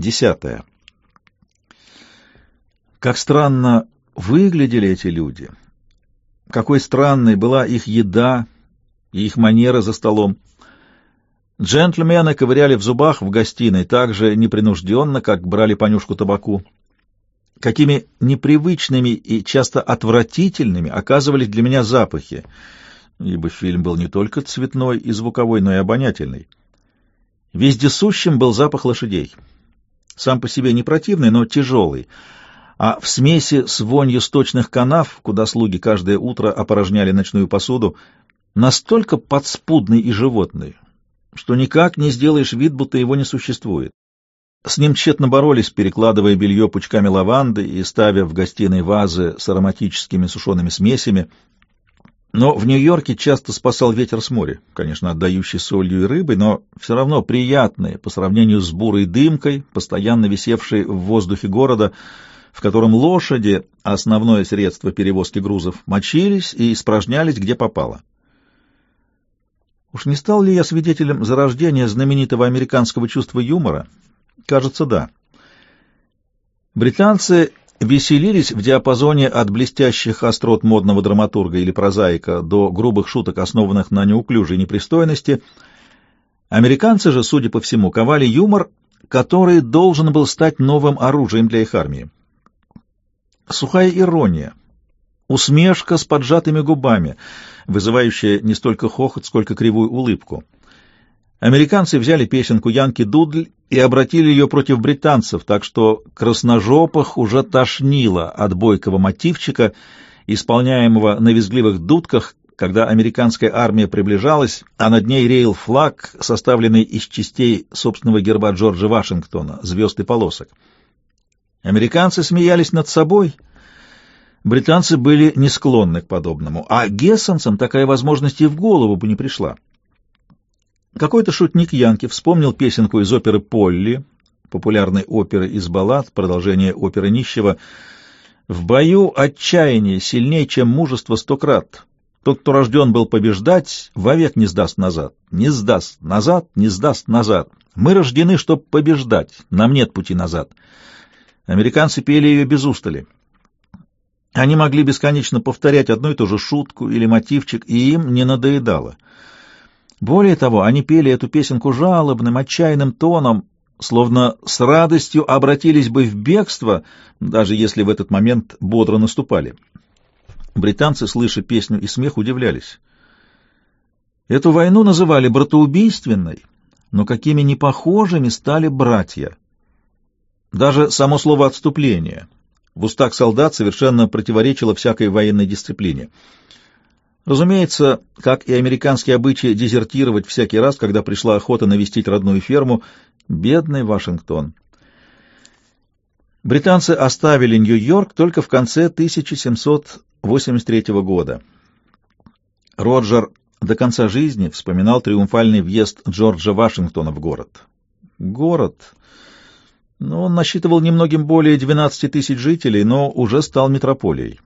Десятое. Как странно выглядели эти люди. Какой странной была их еда и их манера за столом. Джентльмены ковыряли в зубах в гостиной так же непринужденно, как брали понюшку табаку. Какими непривычными и часто отвратительными оказывались для меня запахи, ибо фильм был не только цветной и звуковой, но и обонятельный. Вездесущим был запах лошадей. Сам по себе не противный, но тяжелый, а в смеси с вонью сточных канав, куда слуги каждое утро опорожняли ночную посуду, настолько подспудный и животный, что никак не сделаешь вид, будто его не существует. С ним тщетно боролись, перекладывая белье пучками лаванды и ставя в гостиной вазы с ароматическими сушеными смесями. Но в Нью-Йорке часто спасал ветер с моря, конечно, отдающий солью и рыбой, но все равно приятный по сравнению с бурой дымкой, постоянно висевшей в воздухе города, в котором лошади, основное средство перевозки грузов, мочились и испражнялись где попало. Уж не стал ли я свидетелем зарождения знаменитого американского чувства юмора? Кажется, да. Британцы веселились в диапазоне от блестящих острот модного драматурга или прозаика до грубых шуток, основанных на неуклюжей непристойности. Американцы же, судя по всему, ковали юмор, который должен был стать новым оружием для их армии. Сухая ирония, усмешка с поджатыми губами, вызывающая не столько хохот, сколько кривую улыбку. Американцы взяли песенку Янки Дудль и обратили ее против британцев, так что красножопых уже тошнило от бойкого мотивчика, исполняемого на визгливых дудках, когда американская армия приближалась, а над ней реял флаг, составленный из частей собственного герба Джорджа Вашингтона, звезд и полосок. Американцы смеялись над собой — британцы были не склонны к подобному, а гессенцам такая возможность и в голову бы не пришла. Какой-то шутник Янки вспомнил песенку из оперы «Полли», популярной оперы из баллад, продолжение оперы нищего. «В бою отчаяние сильнее, чем мужество сто крат. Тот, кто рожден был побеждать, вовек не сдаст назад. Не сдаст назад, не сдаст назад. Мы рождены, чтобы побеждать, нам нет пути назад». Американцы пели ее без устали. Они могли бесконечно повторять одну и ту же шутку или мотивчик, и им не надоедало. Более того, они пели эту песенку жалобным, отчаянным тоном, словно с радостью обратились бы в бегство, даже если в этот момент бодро наступали. Британцы, слыша песню и смех, удивлялись. Эту войну называли братоубийственной, но какими непохожими стали братья. Даже само слово «отступление» в устах солдат совершенно противоречило всякой военной дисциплине. Разумеется, как и американские обычаи дезертировать всякий раз, когда пришла охота навестить родную ферму, бедный Вашингтон. Британцы оставили Нью-Йорк только в конце 1783 года. Роджер до конца жизни вспоминал триумфальный въезд Джорджа Вашингтона в город. Город, но он насчитывал немногим более 12 тысяч жителей, но уже стал метрополией.